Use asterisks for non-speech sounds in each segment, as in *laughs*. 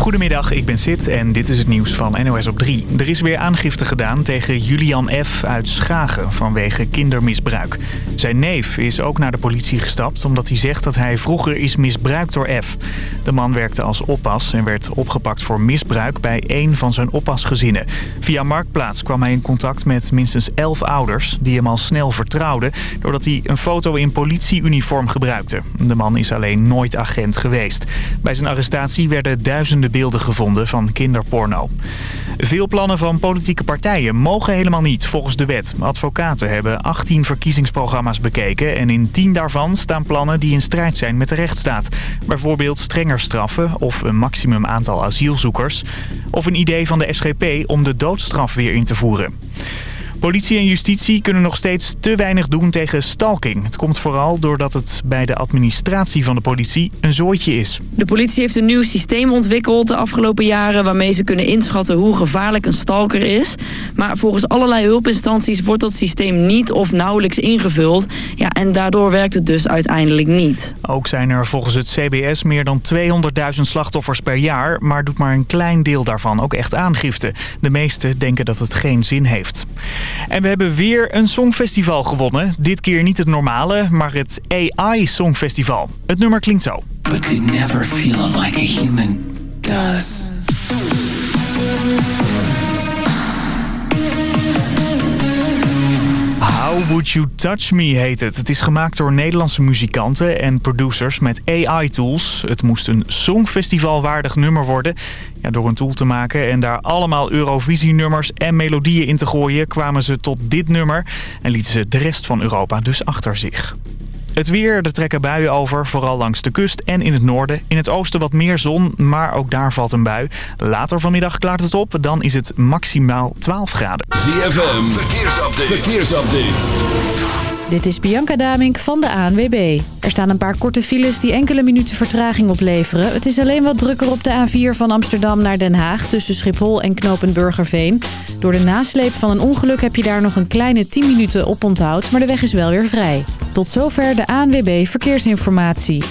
Goedemiddag, ik ben Sid en dit is het nieuws van NOS op 3. Er is weer aangifte gedaan tegen Julian F. uit Schagen vanwege kindermisbruik. Zijn neef is ook naar de politie gestapt omdat hij zegt dat hij vroeger is misbruikt door F. De man werkte als oppas en werd opgepakt voor misbruik bij één van zijn oppasgezinnen. Via Marktplaats kwam hij in contact met minstens elf ouders die hem al snel vertrouwden... doordat hij een foto in politieuniform gebruikte. De man is alleen nooit agent geweest. Bij zijn arrestatie werden duizenden beelden gevonden van kinderporno. Veel plannen van politieke partijen mogen helemaal niet volgens de wet. Advocaten hebben 18 verkiezingsprogramma's bekeken... en in 10 daarvan staan plannen die in strijd zijn met de rechtsstaat. Bijvoorbeeld strenger straffen of een maximum aantal asielzoekers... of een idee van de SGP om de doodstraf weer in te voeren. Politie en justitie kunnen nog steeds te weinig doen tegen stalking. Het komt vooral doordat het bij de administratie van de politie een zooitje is. De politie heeft een nieuw systeem ontwikkeld de afgelopen jaren... waarmee ze kunnen inschatten hoe gevaarlijk een stalker is. Maar volgens allerlei hulpinstanties wordt dat systeem niet of nauwelijks ingevuld. Ja, en daardoor werkt het dus uiteindelijk niet. Ook zijn er volgens het CBS meer dan 200.000 slachtoffers per jaar... maar doet maar een klein deel daarvan ook echt aangifte. De meesten denken dat het geen zin heeft. En we hebben weer een songfestival gewonnen. Dit keer niet het normale, maar het AI Songfestival. Het nummer klinkt zo. But they never feel like a human does. How Would You Touch Me heet het. Het is gemaakt door Nederlandse muzikanten en producers met AI-tools. Het moest een songfestivalwaardig nummer worden. Ja, door een tool te maken en daar allemaal Eurovisie-nummers en melodieën in te gooien... kwamen ze tot dit nummer en lieten ze de rest van Europa dus achter zich. Het weer, er trekken buien over, vooral langs de kust en in het noorden. In het oosten wat meer zon, maar ook daar valt een bui. Later vanmiddag klaart het op, dan is het maximaal 12 graden. ZFM, verkeersupdate. verkeersupdate. Dit is Bianca Damink van de ANWB. Er staan een paar korte files die enkele minuten vertraging opleveren. Het is alleen wat drukker op de A4 van Amsterdam naar Den Haag... tussen Schiphol en Knopenburgerveen. Door de nasleep van een ongeluk heb je daar nog een kleine 10 minuten op onthoud... maar de weg is wel weer vrij. Tot zover de ANWB Verkeersinformatie.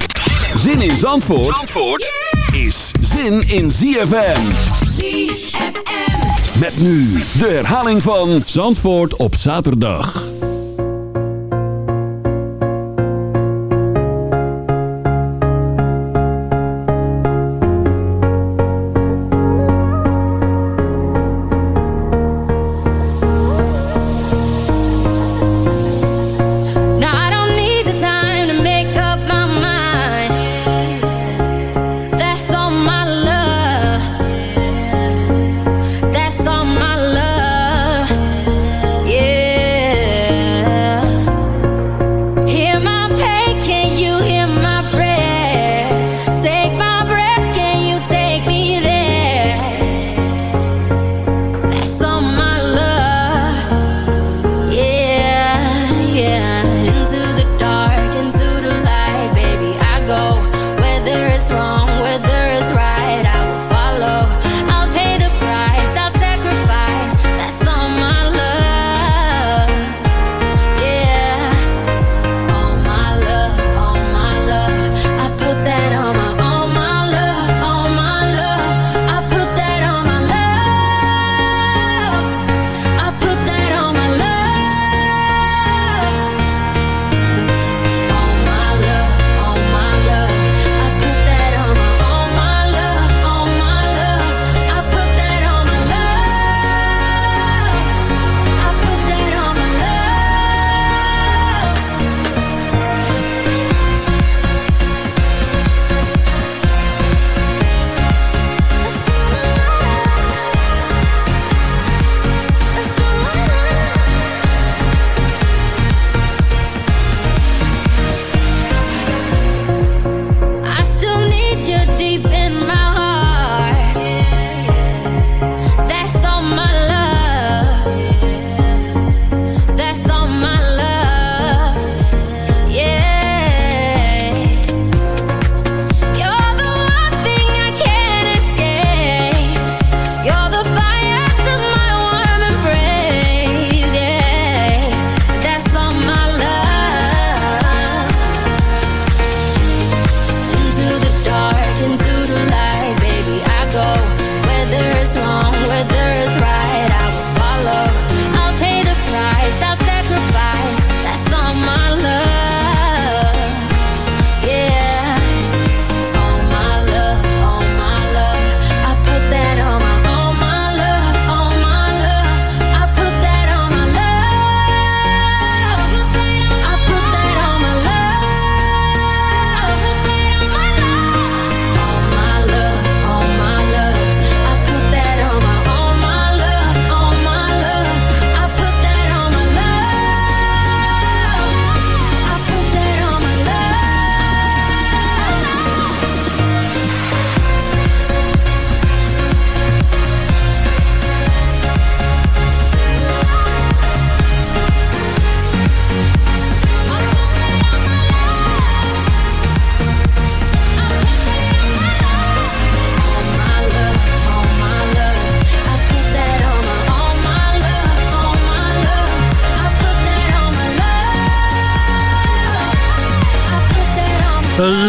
Zin in Zandvoort, Zandvoort is zin in ZFM. ZFM. Met nu de herhaling van Zandvoort op zaterdag.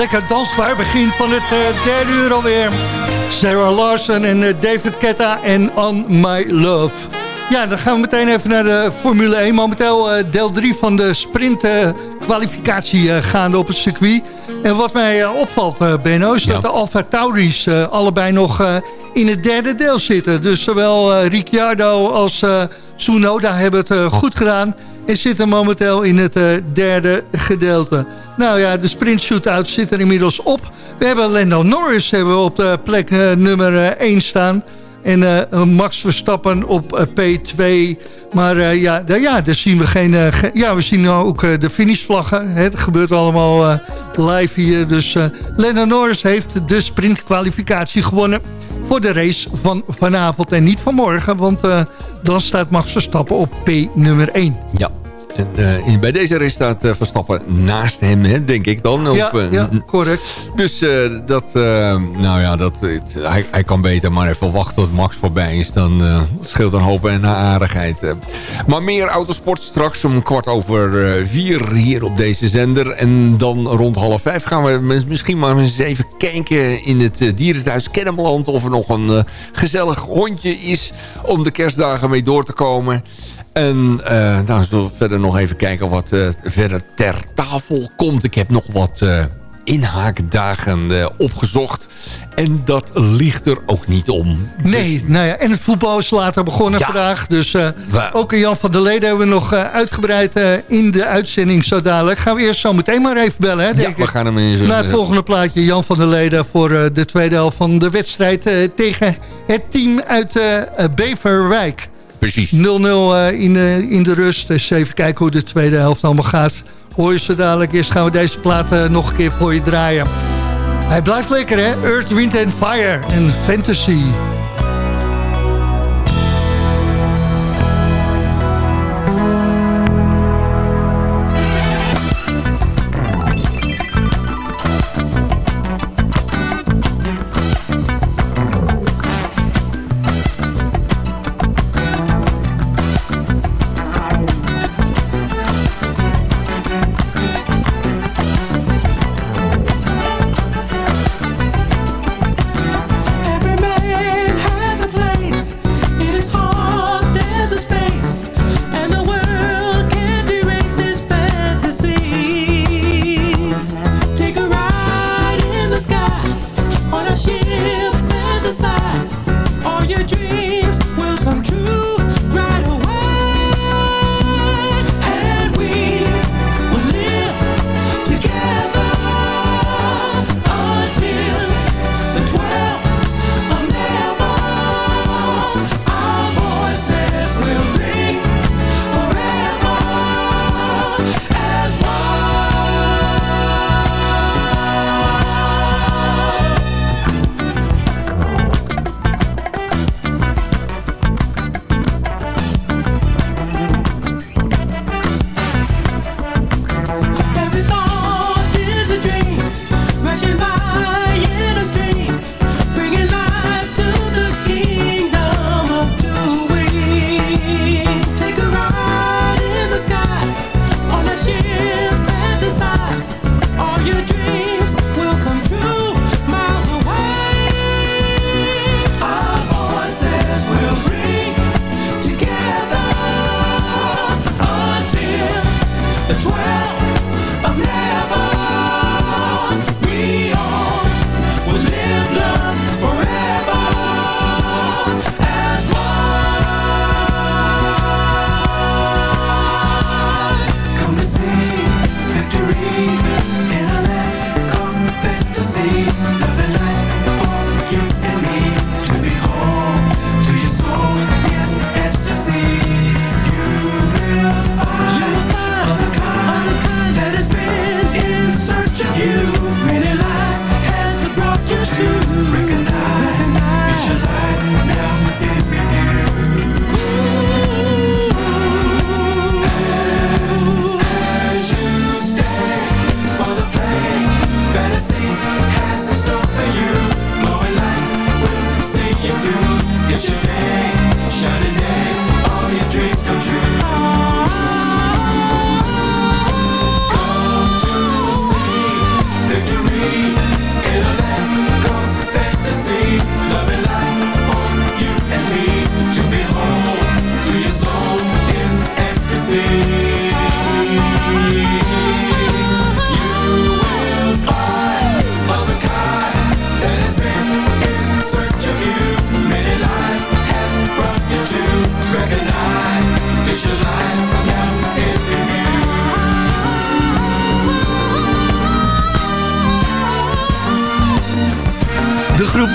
Lekker dansbaar begin van het uh, derde uur alweer. Sarah Larsen en uh, David Ketta en On My Love. Ja, dan gaan we meteen even naar de Formule 1. Momenteel uh, deel 3 van de sprint kwalificatie gaande op het circuit. En wat mij opvalt, Benno, is ja. dat de Alfa Tauris allebei nog in het derde deel zitten. Dus zowel Ricciardo als Tsunoda hebben het goed gedaan en zitten momenteel in het derde gedeelte. Nou ja, de sprint shootout zit er inmiddels op. We hebben Lando Norris hebben we op de plek uh, nummer 1 uh, staan. En uh, Max Verstappen op P2. Maar ja, daar, ja, daar zien we geen... Ge ja, we zien ook de finishvlaggen. Het gebeurt allemaal live hier. Dus Lando Norris heeft de sprintkwalificatie gewonnen... voor de race van vanavond en niet van morgen. Want dan staat Max Verstappen op P nummer 1. Ja, en, uh, bij deze race staat uh, Verstappen naast hem, hè, denk ik dan. Op, ja, uh, ja, correct. Dus dat, nou ja, dat, het, hij, hij, kan beter maar even wachten tot Max voorbij is. Dan scheelt een hoop en aardigheid. Maar meer autosport straks om kwart over vier hier op deze zender. En dan rond half vijf gaan we misschien maar eens even kijken in het dierenthuis Kennemerland. Of er nog een gezellig hondje is om de kerstdagen mee door te komen. En uh, nou, zullen we verder nog even kijken wat uh, verder ter tafel komt. Ik heb nog wat uh, inhaakdagen opgezocht. En dat ligt er ook niet om. Nee, dus... nou ja, en het voetbal is later begonnen ja, vandaag. Dus we... ook Jan van der Leden hebben we nog uitgebreid in de uitzending zo dadelijk. Gaan we eerst zo meteen maar even bellen. Hè, ja, we gaan hem in Na het volgende plaatje Jan van der Leden voor de tweede helft van de wedstrijd... tegen het team uit Beverwijk. Precies. 0-0 uh, in, in de rust. Dus even kijken hoe de tweede helft allemaal gaat. Hoor je ze dadelijk. Eerst gaan we deze plaat uh, nog een keer voor je draaien. Hij blijft lekker hè. Earth, Wind and Fire en Fantasy. love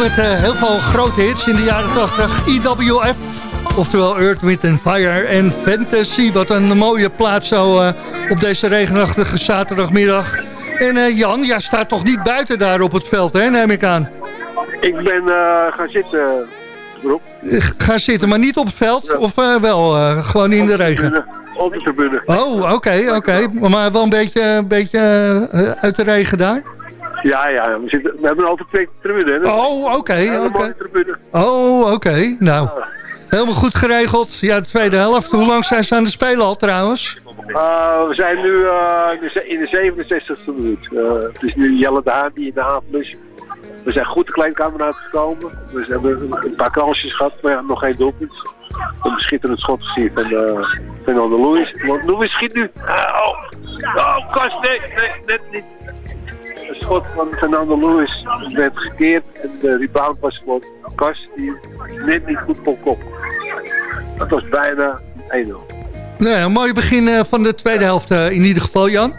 met eh, heel veel grote hits in de jaren 80. IWF, oftewel Earth, Wind and Fire en Fantasy. Wat een mooie plaats zo eh, op deze regenachtige zaterdagmiddag. En eh, Jan, jij staat toch niet buiten daar op het veld, hè, neem ik aan? Ik ben gaan zitten, Rob. Ga zitten, maar niet op het veld? Of wel gewoon in de regen? Op de tribune. Oh, oké, oké. Maar wel een beetje, een beetje uit de regen daar? Ja, ja, we, zitten, we hebben een overtrek tribune. Oh, oké, tribune. Oh, oké. Nou, helemaal goed geregeld. Ja, de tweede helft. Hoe lang zijn ze aan de spelen al trouwens? Uh, we zijn nu uh, in, de, ze- in de 67e minuut. Uh, het is nu Jelle de Haan die in de haven is. We zijn goed de kleedkamer uitgekomen. We hebben een, paar kansjes gehad, maar ja, nog geen doelpunt. Een schitterend schot gezien van uh, Fernando Lewis. Want Lewis schiet nu. Oh, oh, Kast, nee, nee, net niet. Het schot van Fernando Lewis werd gekeerd en de rebound was voor Kast die net niet goed kon koppen. Dat was bijna 1-0. Nou ja, een mooi begin eh, van de tweede helft eh, in ieder geval, Jan.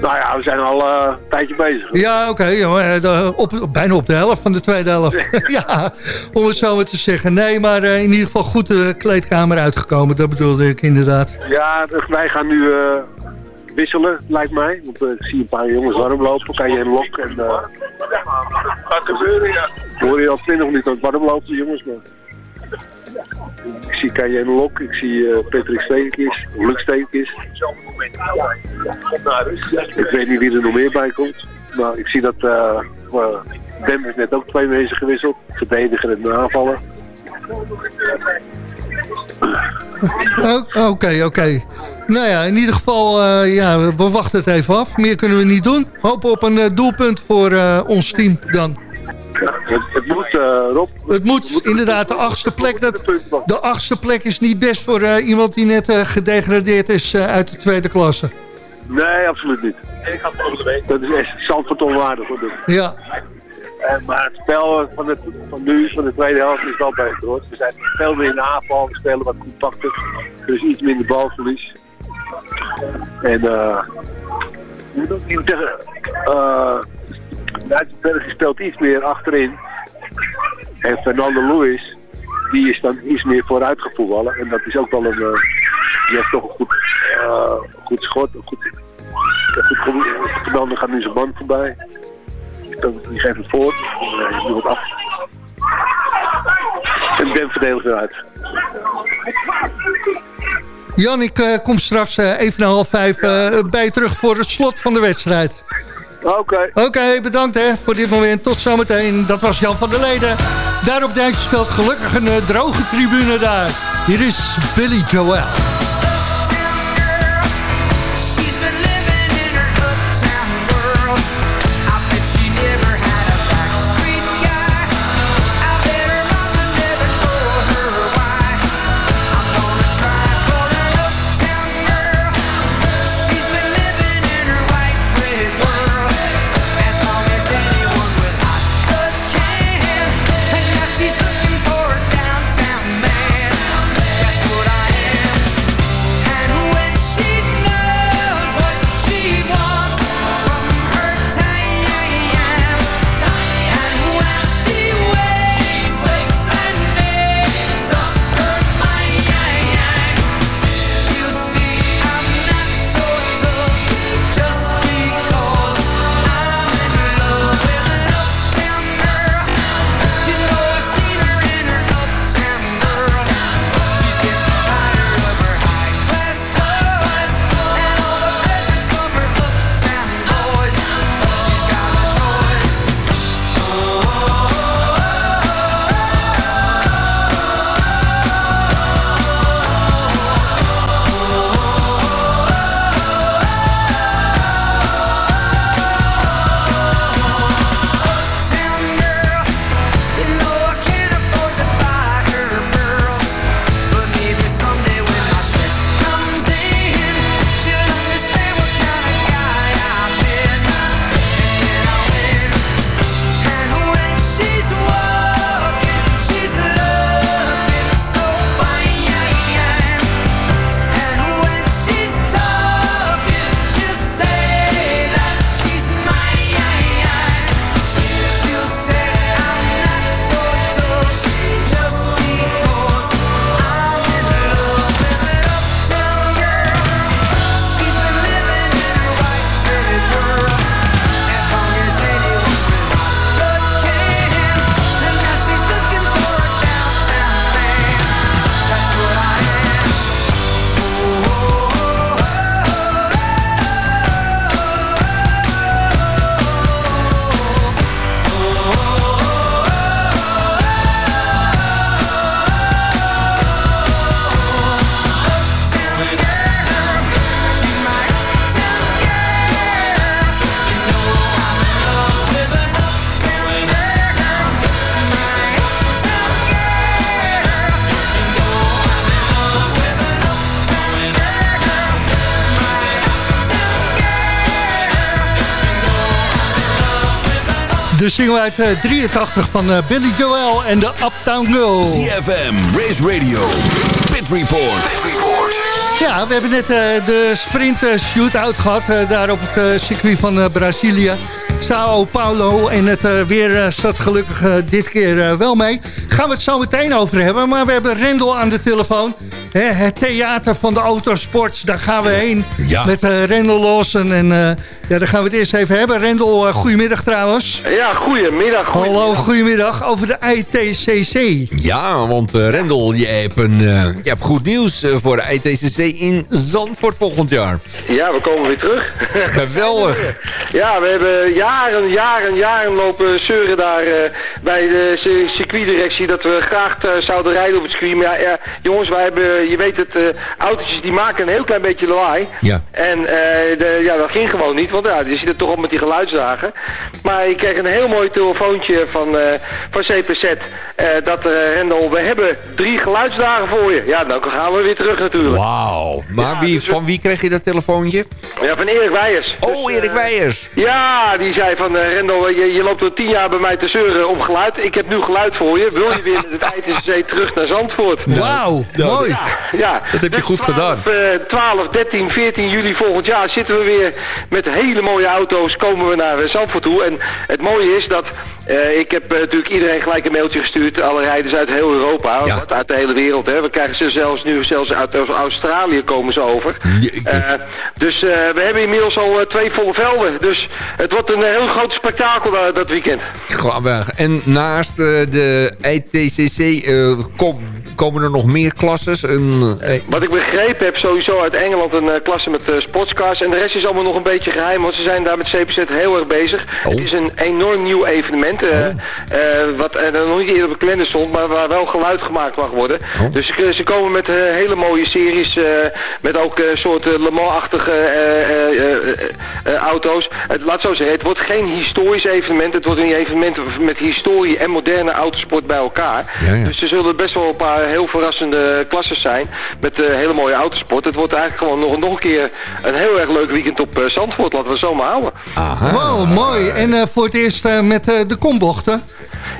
Nou ja, we zijn al eh, een tijdje bezig. Ja, oké. op, bijna op de helft van de tweede helft. ja, *laughs* om het zo maar te zeggen. Nee, maar in ieder geval goed de kleedkamer uitgekomen. Dat bedoelde ik inderdaad. Ja, dus wij gaan nu wisselen, lijkt mij. Want eh, ik zie een paar jongens warm lopen. Kan je een lok en... eh gaat gebeuren, ja. Hoor je al 20 minuten aan het warm lopen, die jongens. Maar... Ik zie Cayenne Lok, ik zie eh, Patrick Steenkist, Luc Steenkist. Ik weet niet wie er nog meer bij komt. Maar ik zie dat uh, Ben is net ook twee mensen gewisseld. Verdediger en aanvaller. O- Oké, oké. Nou ja, in ieder geval, eh, ja, we wachten het even af. Meer kunnen we niet doen. Hopen op een eh, doelpunt voor eh, ons team dan. Het, het moet, eh, Rob. Het moet inderdaad de achtste plek. Dat, de achtste plek is niet best voor eh, iemand die net eh, gedegradeerd is eh, uit de tweede klasse. Nee, absoluut niet. Ik ga het Dat is echt Zandvoort onwaardig. Hoor. Ja, En, maar het spel van, het, van nu, van de tweede helft, is wel beter hoor. We zijn veel meer in de aanval, we spelen wat compacter. Er is iets minder balverlies. En eh ook niet zeggen, eh Duitsenberg speelt iets meer achterin. En Fernando Lewis, die is dan iets meer vooruit gevoetballen. En dat is ook wel een, eh, die heeft toch een goed, eh, goed schot. Een goed, Fernando gaat nu zijn band voorbij. Die geeft het voor. En, uh, doet het af. En Ben verdedigt weer uit. Jan, ik eh, kom straks eh, even na half vijf eh, bij je terug voor het slot van de wedstrijd. Oké. Oké, bedankt hè, voor dit moment. Tot zometeen. Dat was Jan van der Leden. Daar op Duitsersveld gelukkig een droge tribune daar. Hier is Billy Joel. Single uit eh, 83 van eh, Billy Joel en de Uptown Girl. CFM, Race Radio, Pit Report. Pit Report. Ja, we hebben net eh, de sprint eh, shootout gehad. eh, daar op het eh, circuit van eh, Brazilië. Sao Paulo. En het eh, weer eh, zat gelukkig eh, dit keer eh, wel mee. Gaan we het zo meteen over hebben. Maar we hebben Rendel aan de telefoon. Hè, het theater van de autosport. Daar gaan we heen. Ja. Met eh, Rendel Lawson. En eh, ja, daar gaan we het eerst even hebben. Rendel, eh, goedemiddag trouwens. Ja, goedemiddag. Hallo, goedemiddag. Over de ITCC. Ja, want eh, Rendel, je hebt, een, eh, je hebt goed nieuws voor de ITCC in Zandvoort volgend jaar. Ja, we komen weer terug. Geweldig. *laughs* Ja, we hebben jaren, jaren, jaren lopen zeuren daar eh, bij de ci- circuitdirectie dat we graag eh, zouden rijden op het circuit. Maar ja, ja, jongens, wij hebben, je weet het, eh, autootjes die maken een heel klein beetje lawaai. Ja. En eh, de, ja, dat ging gewoon niet, want ja, je ziet het toch op met die geluidsdagen. Maar ik kreeg een heel mooi telefoontje van, eh, van CPZ eh, dat eh Rendel, we hebben drie geluidsdagen voor je. Ja, dan gaan we weer terug natuurlijk. Wauw. Maar Ja, wie, dus van wie kreeg je dat telefoontje? Ja, van Erik Weijers. Oh, Dus, Erik Weijers. Ja, die zei van eh, Rendel, je, je loopt al tien jaar bij mij te zeuren om geluid. Ik heb nu geluid voor je. Wil je weer met het *laughs* ITC terug naar Zandvoort? Wauw, mooi. Ja, ja. Dat heb je goed gedaan. eh, 12, 13, 14 juli volgend jaar zitten we weer met hele mooie auto's. Komen we naar eh, Zandvoort toe. En het mooie is dat eh, ik heb eh, natuurlijk iedereen gelijk een mailtje gestuurd. Alle rijders uit heel Europa, Ja. uit de hele wereld. Hè. We krijgen ze zelfs nu zelfs uit Australië komen ze over. Dus we hebben inmiddels al twee volle velden. Dus het wordt een heel groot spektakel dat weekend. Geweldig. En naast de ITCC eh, kom- komen er nog meer klasses? Een, eh, Wat ik begrepen heb, sowieso uit Engeland een eh, klasse met eh, sportscars. En de rest is allemaal nog een beetje geheim, want ze zijn daar met CPZ heel erg bezig. Oh. Het is een enorm nieuw evenement, eh, eh, wat er nog niet eerder op de kalender stond, maar waar wel geluid gemaakt mag worden. Oh. Dus ze komen met hele mooie series, eh, met ook een soort Le Mans-achtige eh, eh, eh, eh, auto's. Het, laat zo zeggen, het wordt geen historisch evenement, het wordt een evenement met historie en moderne autosport bij elkaar. Ja, ja. Dus er zullen best wel een paar heel verrassende klasses zijn. Met eh, hele mooie autosport. Het wordt eigenlijk gewoon nog, nog een keer een heel erg leuk weekend op eh, Zandvoort. Laten we het zo maar houden. Wow, mooi. En eh, voor het eerst eh, met eh, de kombochten.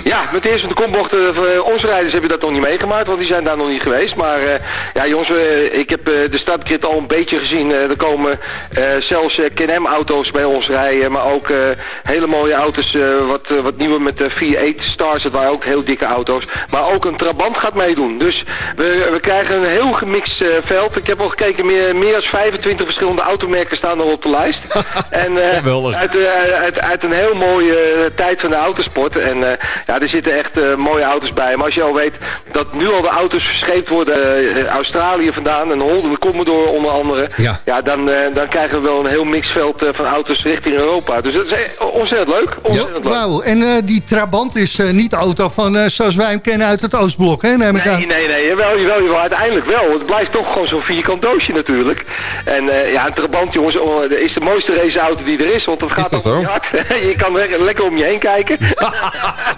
Ja, met de eerste de kombochten. eh, onze rijders hebben dat nog niet meegemaakt. Want die zijn daar nog niet geweest. Maar eh, ja jongens, eh, ik heb eh, de startgrid al een beetje gezien. Eh, er komen eh, zelfs eh, Can-Am auto's bij ons rijden. Maar ook eh, hele mooie auto's. eh, wat, eh, wat nieuwe met de 4.8 Stars. Dat waren ook heel dikke auto's. Maar ook een Trabant gaat meedoen. Dus we, we krijgen een heel gemixt eh, veld. Ik heb al gekeken, meer, meer dan 25 verschillende automerken staan er op de lijst. *laughs* en eh, uit, eh, uit, uit een heel mooie eh, tijd van de autosport. En eh, ja, er zitten echt eh, mooie auto's bij. Maar als je al weet dat nu al de auto's verscheept worden, eh, Australië vandaan, een de Commodore onder andere. Ja. dan, eh, dan krijgen we wel een heel mixveld eh, van auto's richting Europa. Dus dat is eh, ontzettend leuk. Ontzettend leuk. Wauw, en eh, die Trabant is eh, niet de auto van eh, zoals wij hem kennen uit het Oostblok, hè? Neem ik Nee, aan. nee, nee, jawel, jawel, jawel, uiteindelijk wel. Het blijft toch gewoon zo'n vierkant doosje natuurlijk. En eh, ja, een Trabant, jongens, oh, dat is de mooiste raceauto die er is, want het gaat dat over zo? *laughs* je kan lekker om je heen kijken. *laughs*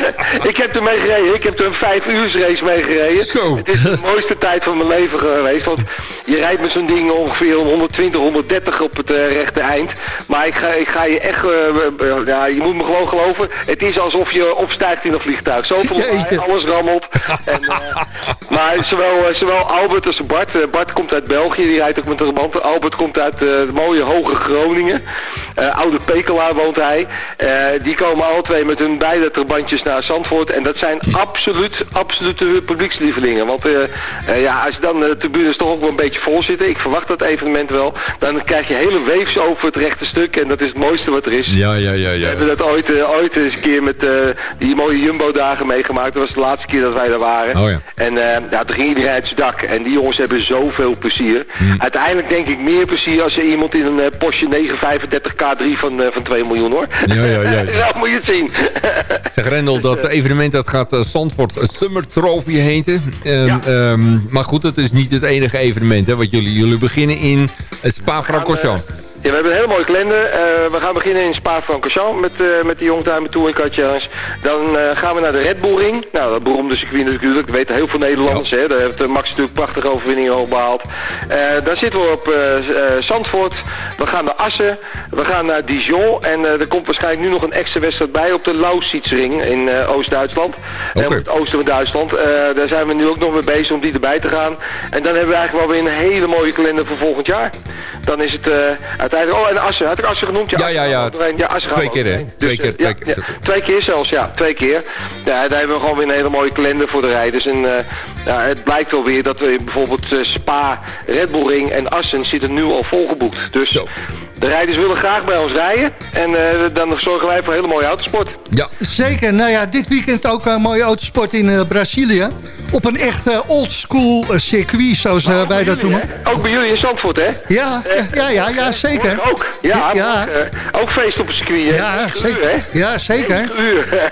*laughs* ik heb er mee gereden, ik heb er een vijf uur race mee gereden. Zo. Het is de mooiste tijd van mijn leven geweest, want je rijdt met zo'n ding ongeveer om 120, 130 op het eh, rechte eind. Maar ik ga, ik ga je echt, eh, eh, ja, je moet me gewoon geloven, het is alsof je opstijgt in een vliegtuig. Lawaai, Jeetje. alles rammelt. En, *laughs* maar zowel, zowel Albert als Bart, Bart komt uit België, die rijdt ook met de band. Albert komt uit het mooie hoge Groningen. Oude Pekelaar woont hij. Die komen alle twee met hun beide trabantjes naar Zandvoort. En dat zijn absoluut, absolute publiekslievelingen. Want eh, eh, ja, als dan de tribunes toch ook wel een beetje vol zitten, ik verwacht dat evenement wel, dan krijg je hele weefs over het rechte stuk. En dat is het mooiste wat er is. ja, ja, ja, We ja. hebben dat ooit, eh, ooit eens een keer met eh, die mooie Jumbo-dagen meegemaakt. Dat was de laatste keer dat wij daar waren. Oh ja. En eh, ja, toen ging iedereen uit zijn dak. En die jongens hebben zoveel plezier. Hmm. Uiteindelijk denk ik meer plezier als je iemand in een eh, Porsche 935 K3 van, eh, van 2 miljoen hoor. Ja, ja, ja. *laughs* Zo moet je het zien. Zeg Rendel, dat evenement dat gaat eh, Zandvoort Summer Trophy heten. Ehm, Ja. ehm, maar goed, het is niet het enige evenement. Hè, wat jullie, jullie beginnen in Spa-Francorchamps. Ja, we hebben een hele mooie kalender. Eh, we gaan beginnen in Spa-Francorchamps met, eh, met de Youngtimer Touring Car Challenge. Dan eh, gaan we naar de Red Bull Ring. Nou, dat beroemde circuit natuurlijk. Dat weten heel veel Nederlanders. Hè? Daar heeft Max natuurlijk prachtige overwinningen al behaald. Eh, dan zitten we op Zandvoort. We gaan naar Assen. We gaan naar Dijon. En er komt waarschijnlijk nu nog een extra wedstrijd bij op de Lausitzring in Oost-Duitsland. Op het oosten van Duitsland. Daar zijn we nu ook nog mee bezig om die erbij te gaan. En dan hebben we eigenlijk wel weer een hele mooie kalender voor volgend jaar. Dan is het uiteindelijk... Oh, en Assen. Had ik Assen genoemd? Ja, ja, ja. Ja, Assen Twee keer, hè? Twee Dus, keer, twee ja, keer. ja, twee keer zelfs, ja. Twee keer. Ja, daar hebben we gewoon weer een hele mooie kalender voor de rijders. En eh, ja, het blijkt wel weer dat we bijvoorbeeld eh, Spa, Red Bull Ring en Assen zitten nu al volgeboekt. Dus de rijders willen graag bij ons rijden. En eh, dan zorgen wij voor hele mooie autosport. Ja. Zeker. Nou ja, dit weekend ook een mooie autosport in eh, Brazilië. Op een echt eh, oldschool eh, circuit, zoals eh, wij dat noemen. Ook bij jullie in Zandvoort, hè? Ja, ja, ja, ja, ja, zeker. Ook. Ja, Ja. eh, ook feest op het circuit. hè? Ja, zeker. uur, hè? Ja, zeker. Uur.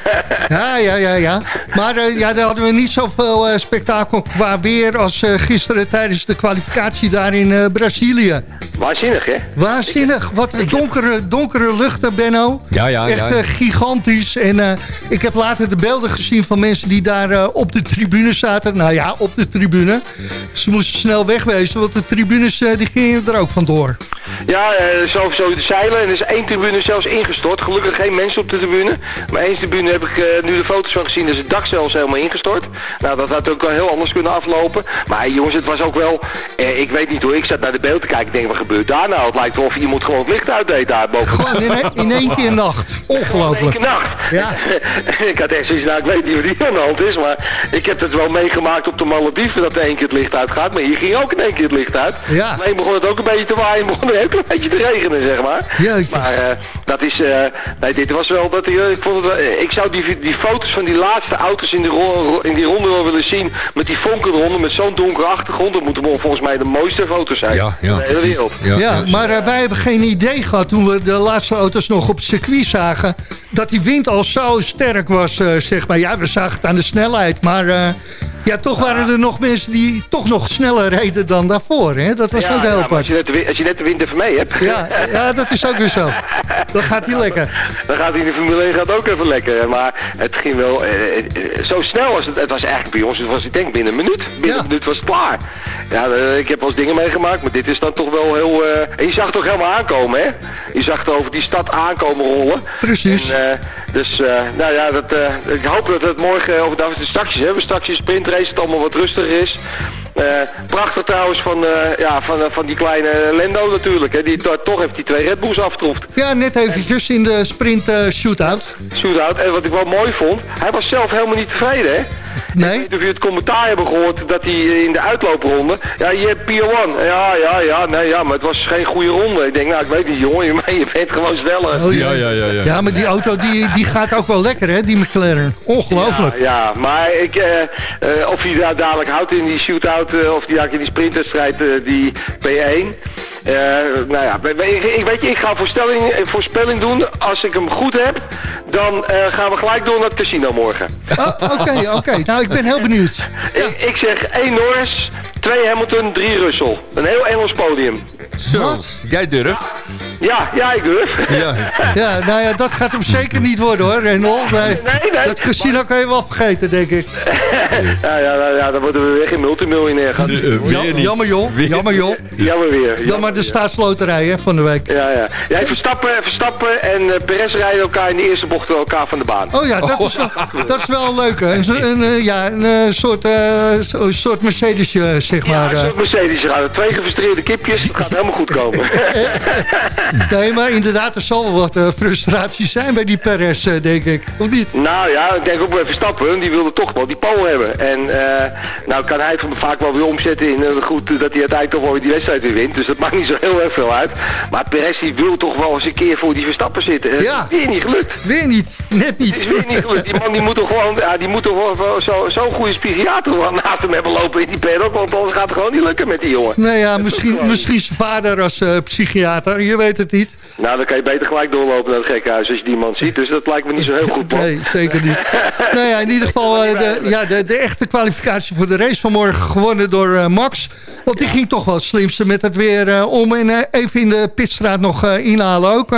Ja, ja, ja, ja. Maar eh, ja, daar hadden we niet zoveel eh, spektakel qua weer als eh, gisteren tijdens de kwalificatie daar in eh, Brazilië. Waanzinnig, hè? Waanzinnig. Wat een donkere, donkere luchten, Benno. Ja, ja, Echt ja. eh, gigantisch. En eh, ik heb later de beelden gezien van mensen die daar eh, op de tribune zaten. Nou ja, op de tribune. Ze moesten snel wegwezen, want de tribunes eh, die gingen er ook vandoor. Ja, sowieso de zeilen. En er is één tribune zelfs ingestort. Gelukkig geen mensen op de tribune. Maar één tribune heb ik eh, nu de foto's van gezien. Er is het dak zelfs helemaal ingestort. Nou, dat had ook wel heel anders kunnen aflopen. Maar jongens, het was ook wel... Eh, ik weet niet hoe ik zat naar de beeld te kijken. Ik denk, wat gebeurt daar nou? Het lijkt wel of iemand gewoon het licht uitdeed daar boven. Gewoon in, een- in één keer nacht. *laughs* Ongelooflijk. Elke nacht. Ja. *laughs* ik had echt zoiets, nou ik weet niet wat hier aan de hand is, maar ik heb het wel meegemaakt op de Malediven dat er één keer het licht uitgaat, maar hier ging ook in één keer het licht uit. Ja. Alleen begon het ook een beetje te waaien, *laughs* begon er ook een beetje te regenen, zeg maar. Jeetje. Maar eh, dat is, eh, nee, dit was wel, dat, eh, ik, vond het, wel- ik zou die, die foto's van die laatste auto's in die, ro- in die ronde wel willen zien, met die vonkenronde, met zo'n donkere achtergrond, dat moeten wel volgens mij de mooiste foto's zijn Ja, ja, van de hele wereld. Ja, maar eh, wij hebben geen idee gehad toen we de laatste auto's nog op het circuit zagen... dat die wind al zo sterk was, eh, zeg maar. Ja, we zagen het aan de snelheid, maar... eh, ja, toch waren er nog mensen die toch nog sneller reden dan daarvoor. Hè? Dat was Ja, ook ja, heel maar als je, net als je net de wind even mee hebt. Ja, ja, dat is ook weer zo. Dan gaat hij lekker. Dan gaat hij in de Formule 1 gaat ook even lekker. Maar het ging wel eh, eh, zo snel als het. Het was eigenlijk bij ons, het was ik denk binnen een minuut. Binnen Ja. een minuut was het klaar. Ja, eh, ik heb wel eens dingen meegemaakt, maar dit is dan toch wel heel... eh, en je zag het toch helemaal aankomen, hè? Je zag het over die stad aankomen rollen. Precies. En, eh, dus, eh, nou ja, dat, eh, ik hoop dat het morgen, of dat we straks hebben, straks een het allemaal wat rustiger is. Eh, prachtig trouwens van, eh, ja, van, eh, van die kleine Lendo natuurlijk, hè, die to- toch heeft die twee Red Bulls afgetroefd. Ja, net eventjes in de sprint shootout. shootout. En wat ik wel mooi vond, hij was zelf helemaal niet tevreden, hè? Nee? Ik weet niet of jullie het commentaar hebben gehoord dat hij in de uitloopronde... Ja, je hebt Pier 1. Ja, ja, ja, nee, ja, maar het was geen goede ronde. Ik denk, nou, ik weet niet, jongen, *laughs* maar je bent gewoon sneller. Oh, Ja, ja, ja, ja. Ja, maar die auto die, die gaat ook wel lekker, hè, die McLaren. Ongelooflijk. Ja, ja, maar ik, eh, eh, of hij daar dadelijk houdt in die shootout, eh, of die eigenlijk in die sprintwedstrijd, eh, die P1. Eh, nou ja, ik, weet je, ik ga een voorspelling doen. Als ik hem goed heb, dan gaan we gelijk door naar het casino morgen. Oh, Oké, oké. Nou, ik ben heel benieuwd. *laughs* Ik, ik zeg 1 Norris, 2 Hamilton, 3 Russell. Een heel Engels podium. Zo, jij durft. Ja, ja, ik durf. Ja. Ja, nou ja, dat gaat hem zeker niet worden hoor, Renault. Nee, Nee, nee. Dat casino kan je wel vergeten, denk ik. *laughs* ja, ja, nou ja, dan worden we weer geen multimiljonair. Gaan. Eh, weer niet. Jammer joh, Weer- jammer joh. Jammer weer. Dan jammer maar de staatsloterij hè, van de week. Ja, ja. Jij Verstappen, Verstappen en eh, Perez rijden elkaar in de eerste bocht elkaar van de baan. Oh ja, dat is wel, *laughs* dat is wel leuk. Hè. Een, eh, ja, een eh, soort, eh, een soort Mercedesje, zeg maar. ja, eh. Mercedes. Twee gefrustreerde kipjes. Dat gaat helemaal goed komen. *laughs* Nee, maar inderdaad, er zal wel wat eh, frustratie zijn bij die Perez, eh, denk ik. Of niet? nou ja, ik denk ook bij Verstappen. Die wilde toch wel die pole hebben. En eh, nou kan hij het vaak wel weer omzetten in goed dat hij uiteindelijk toch wel weer die wedstrijd weer wint. Dus dat maakt niet zo heel erg veel uit. Maar Perez die wil toch wel eens een keer voor die Verstappen zitten. En Ja. Dat is weer niet gelukt. Weer niet. net niet. Het is weer niet goed. Die man die moet toch gewoon, ja, die moet toch wel- wel zo- zo'n goede wel naast hem hebben lopen in die paddock. Want anders gaat het gewoon niet lukken met die jongen. Nou ja, misschien, *laughs* misschien zijn vader als eh, psychiater. Je weet het niet. Nou, dan kan je beter gelijk doorlopen naar het gekkenhuis als je die man ziet. Dus dat lijkt me niet zo heel goed plan. Nee, zeker niet. nou ja, in ieder *laughs* geval eh, de, ja, de, de echte kwalificatie voor de race vanmorgen gewonnen door eh, Max. Want die ging toch wel het slimste met het weer om. En even in de pitstraat nog inhalen ook.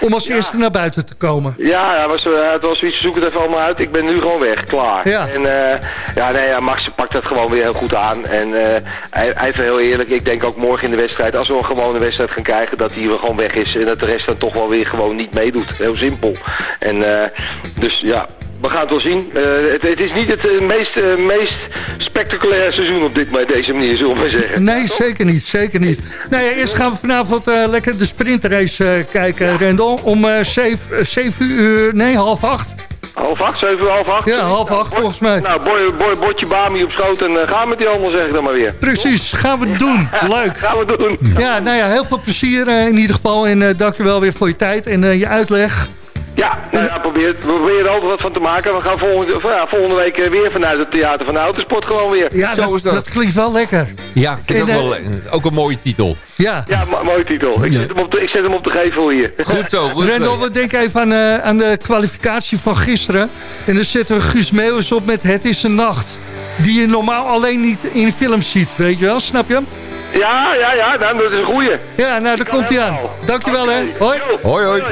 om als eerste naar buiten te komen. Ja, ja was, het was zoiets, zoek het even allemaal uit. Ik ben nu gewoon weg, klaar. Ja. En ja, nee, ja, Max pakt dat gewoon weer heel goed aan. En even heel eerlijk, ik denk ook morgen in de wedstrijd, als we een gewone wedstrijd gaan krijgen, dat hij gewoon weg is. En dat de rest dan toch wel weer gewoon niet meedoet. Heel simpel. En eh, dus ja, we gaan het wel zien. Eh, het, het is niet het eh, meest, eh, meest spectaculaire seizoen op dit, op deze manier, zullen we maar zeggen. Nee, zeker niet. Zeker niet. Ja, eerst gaan we vanavond eh, lekker de sprintrace eh, kijken, Rendel. Om eh 7 uur, nee, half acht. Half acht, zeven uur, half acht? Ja, half acht volgens mij. Nou, boy, boy, bordje Bami op schoot en eh, ga met die handel, zeg ik dan maar weer. Precies, gaan we doen. *laughs* Leuk. Gaan we doen. Ja, nou ja, heel veel plezier eh, in ieder geval. En eh dankjewel weer voor je tijd en je uitleg. Ja, nou ja, probeer, we proberen er altijd wat van te maken. We gaan volgende, ja, volgende week eh, weer vanuit het theater van de autosport gewoon weer. Ja, Zo dat, is dat. dat klinkt wel lekker. Ja, ik vind En, dat eh, wel, eh, ook een mooie titel. Ja. Ja, mo- mooie titel. Ik, zet hem op de, ik zet hem op de gevel hier. Goed zo, goed Rendel, we denken even aan, eh, aan de kwalificatie van gisteren. En dan zetten we Guus Meeuwis op met Het is een nacht. Die je normaal alleen niet in films ziet, weet je wel? Snap je hem? Ja, ja, ja, nou, dat is een goeie. Ja, nou, daar komt hij aan. Dankjewel, hè. Hoi. Hoi, hoi.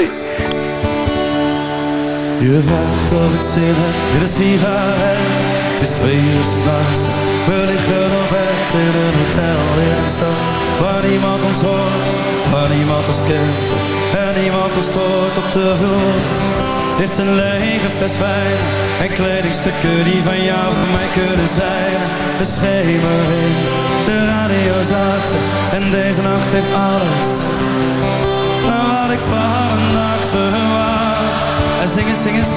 Je vraagt of ik zin heb in een sigaret. Het is twee uur s'nachts. We liggen op bed in een hotel in een stad. Waar niemand ons hoort, waar niemand ons kent. En niemand ons stoort op de vloer. Ligt een lege fles wijn. En kledingstukken die van jou voor mij kunnen zijn. De schemering, de radio zachter. En deze nacht heeft alles. Wat ik van nacht zing eens, zing eens.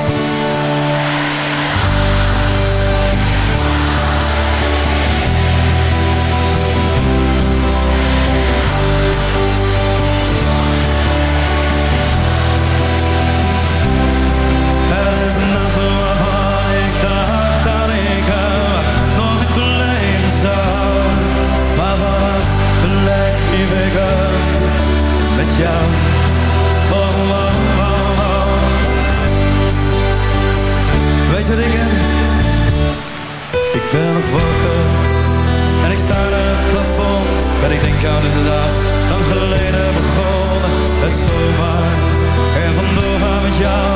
Er is een nacht ik dacht dat ik nog beleven zou. Maar er met jou. Ik ben nog wakker en ik sta naar het plafond. En ik denk aan de dag, lang geleden begonnen. Het zomaar en vandoor gaan met jou.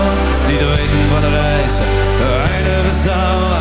Niet weten van de reizen, de eindigen zouden.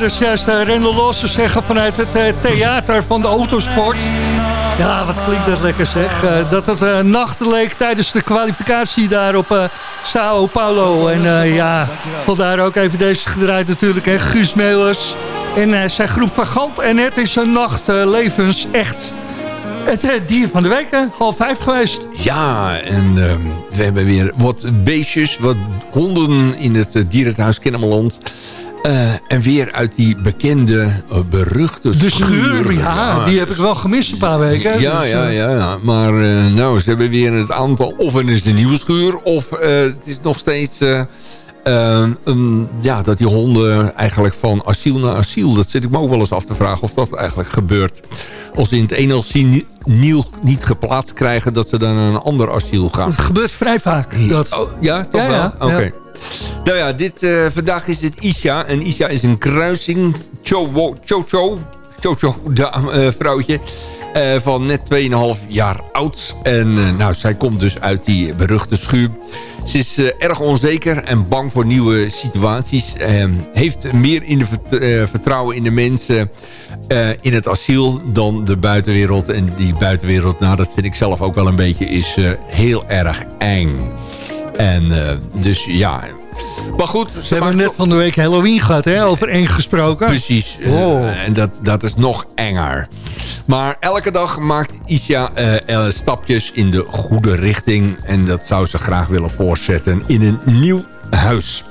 Hoorde ze juist uh, Rendel Lossen zeggen vanuit het uh, theater van de autosport. Ja, wat klinkt dat lekker zeg. Uh, dat het uh, nachten leek tijdens de kwalificatie daar op Sao Paulo. En ja, vandaar ook even deze gedraaid natuurlijk. Hè. Guus Meeuwers en zijn groep van Gant. En het is een nacht levens echt het dier van de week, half vijf geweest. Ja, en we hebben weer wat beestjes, wat honden in het uh, Kennemerland. Uh, en weer uit die bekende, beruchte De schuur. schuur, ja, ja, die heb ik wel gemist een paar weken. Ja, dus, ja, ja, ja. Maar nou, ze hebben weer het aantal... Of het is de nieuwe schuur, of het is nog steeds... Um, ja, dat die honden eigenlijk van asiel naar asiel... dat zit ik me ook wel eens af te vragen of dat eigenlijk gebeurt als ze in het ene asiel niet geplaatst krijgen... dat ze dan naar een ander asiel gaan. Gebeurt vrij vaak. Dat... Oh, ja, toch ja, wel? Ja, Oké. ja. Nou ja, dit, uh, vandaag is het Isha. En Isha is een kruising. Chocho, Chocho, Chocho, uh, vrouwtje. Uh, van net 2,5 jaar oud. En nou, zij komt dus uit die beruchte schuur. Ze is uh, erg onzeker en bang voor nieuwe situaties. Uh, heeft meer in uh, vertrouwen in de mensen in het asiel dan de buitenwereld. En die buitenwereld, nou dat vind ik zelf ook wel een beetje, is heel erg eng. En dus ja... Maar goed, ze hebben net van de week Halloween gehad, hè? Over eng gesproken. Precies. Oh. en dat, dat is nog enger. Maar elke dag maakt Isha uh, stapjes in de goede richting. En dat zou ze graag willen voortzetten in een nieuw huis.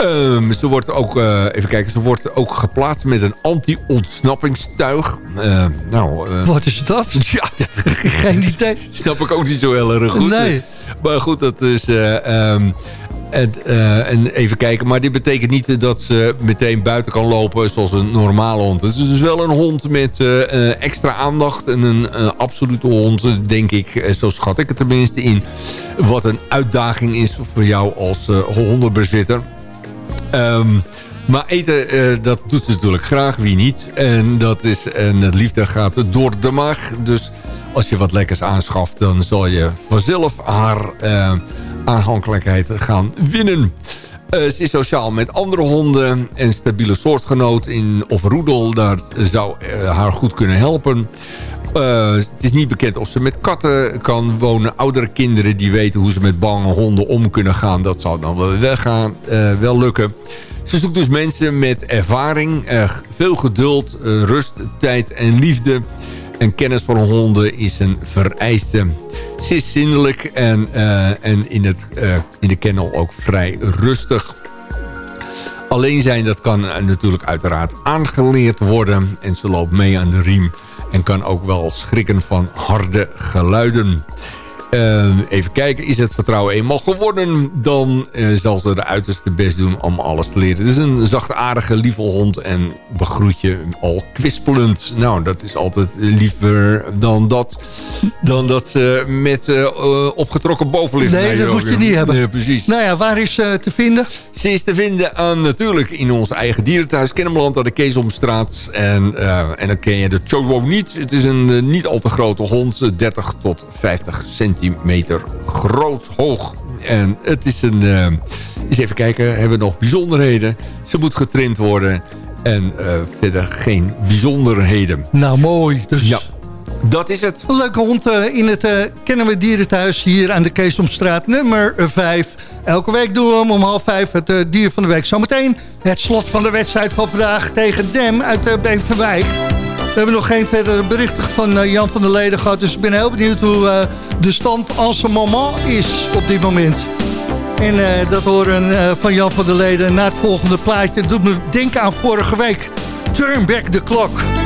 Um, ze wordt ook, uh, even kijken, ze wordt ook geplaatst met een anti-ontsnappingstuig. Uh, nou, Wat is dat? *laughs* Ja, dat geen idee. *laughs* Snap ik ook niet zo heel erg goed. Nee. Maar goed, dat is... Um, en, uh, en, even kijken, maar dit betekent niet dat ze meteen buiten kan lopen zoals een normale hond. Het is dus wel een hond met uh, extra aandacht en een absolute hond, denk ik. Zo schat ik het tenminste in. Wat een uitdaging is voor jou als hondenbezitter. Um, maar eten, dat doet ze natuurlijk graag, wie niet. En, dat is, en het liefde gaat door de maag. Dus als je wat lekkers aanschaft, dan zal je vanzelf haar aanhankelijkheid gaan winnen. Uh, ze is sociaal met andere honden en stabiele soortgenoot in of roedel. Daar zou uh, haar goed kunnen helpen. Uh, het is niet bekend of ze met katten kan wonen. Oudere kinderen die weten hoe ze met bange honden om kunnen gaan. Dat zal dan wel weggaan, wel lukken. Ze zoekt dus mensen met ervaring, veel geduld, rust, tijd en liefde. En kennis van honden is een vereiste. Ze is zindelijk en, uh, en in, het, uh, in de kennel ook vrij rustig. Alleen zijn, dat kan natuurlijk uiteraard aangeleerd worden. En ze loopt mee aan de riem en kan ook wel schrikken van harde geluiden. Uh, even kijken, is het vertrouwen eenmaal geworden... dan uh, zal ze de uiterste best doen om alles te leren. Het is een zachtaardige, lieve hond en begroet je al kwispelend. Nou, dat is altijd liever dan dat, dan dat ze met uh, opgetrokken bovenlip... Nee, dat moet je niet hebben. Nee, precies. Nou ja, waar is ze te vinden? Ze is te vinden aan, natuurlijk in ons eigen dierenthuis Kennemerland... aan de Keesomstraat. En, en dan ken je de Chowo niet. Het is een niet al te grote hond, 30 tot 50 centimeter centimeter groot hoog. En het is een... Uh, eens even kijken, hebben we nog bijzonderheden? Ze moet getraind worden. En uh, verder geen bijzonderheden. Nou, mooi. Dus... Ja. Dat is het. Leuke hond uh, in het uh, Kennen we Dierenthuis hier aan de Keesomstraat nummer 5. Elke week doen we hem om half vijf het uh, dier van de week. Zometeen het slot van de wedstrijd van vandaag tegen Dem uit uh, Beverwijk. We hebben nog geen verdere berichten van uh, Jan van der Leden gehad. Dus ik ben heel benieuwd hoe uh, de stand en ce moment is op dit moment. En uh, dat horen van Jan van der Leden na het volgende plaatje. doet me denken aan vorige week. Turn back the clock.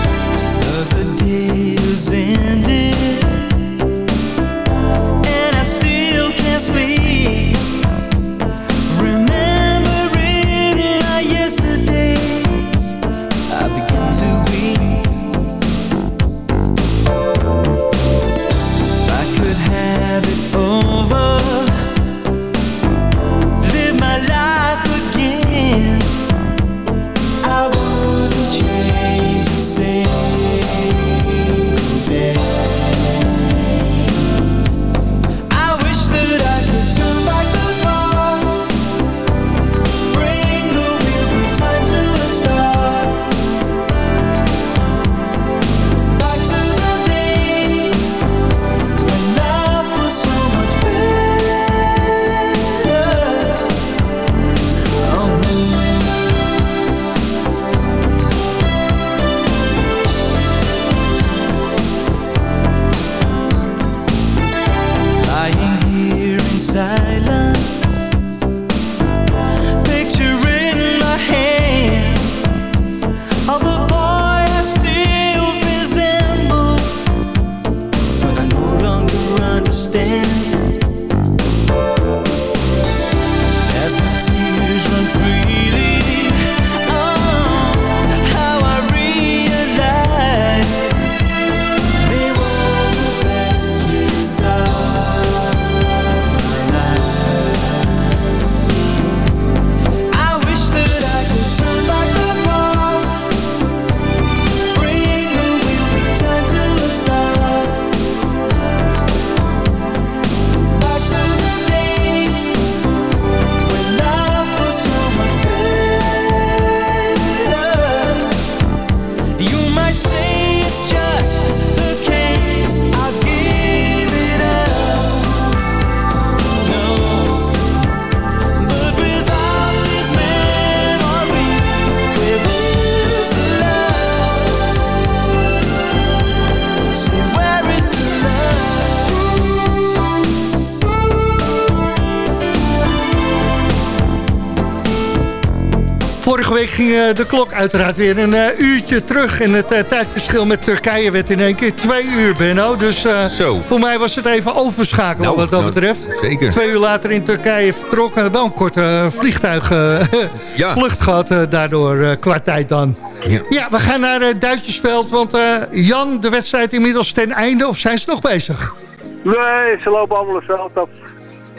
Ging eh, de klok uiteraard weer een eh, uurtje terug. En het eh, tijdverschil met Turkije werd in één keer twee uur, Benno. Dus eh, Zo. voor mij was het even overschakelen Nou, wat dat nou, betreft. zeker. Twee uur later in Turkije vertrokken. Wel een korte eh, vliegtuig eh, *laughs* Ja. vlucht gehad eh, daardoor eh, qua tijd dan. Ja. Ja, we gaan naar uh, Duitsersveld. Want eh, Jan, de wedstrijd inmiddels ten einde. Of zijn ze nog bezig? Nee, ze lopen allemaal het veld af.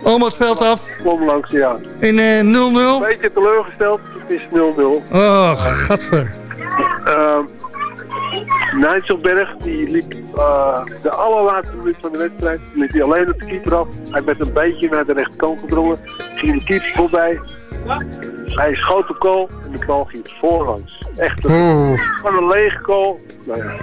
Allemaal het veld af. Kom langs, ja. In eh, 0-0. Een beetje teleurgesteld. Het is 0-0. Oh, gadver. Uh, Nijtselberg, die liep eh, de allerlaatste minuut van de wedstrijd. liep hij alleen op de keeper af. Hij werd een beetje naar de rechterkant gedrongen. Ging de keeper voorbij. Hij schoot de goal en de bal ging voorlangs. Echt een, Oh. gewoon een lege goal. Nou ja.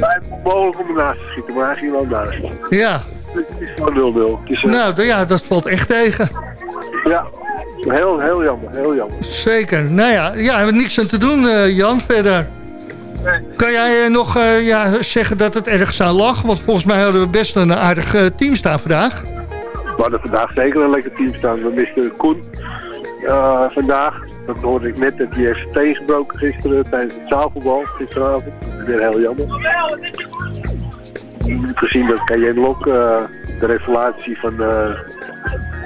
Hij mogelijk om ernaast te schieten, maar hij ging wel naast. Ja, Het is gewoon 0-0. Het is, eh, nou ja, dat valt echt tegen. Ja, heel, heel jammer, heel jammer. Zeker. Nou ja, ja we hebben niks aan te doen, eh, Jan, verder. Kan jij eh, nog ja, zeggen dat het ergens aan lag? Want volgens mij hadden we best een aardig team staan vandaag. We hadden vandaag zeker een lekker team staan. We misten Koen vandaag. Dat hoorde ik net, dat hij heeft tegengebroken gisteren tijdens het zaalvoetbal gisteravond. Weer heel jammer. Gezien dat Cayenne Lok eh, de revelatie van eh,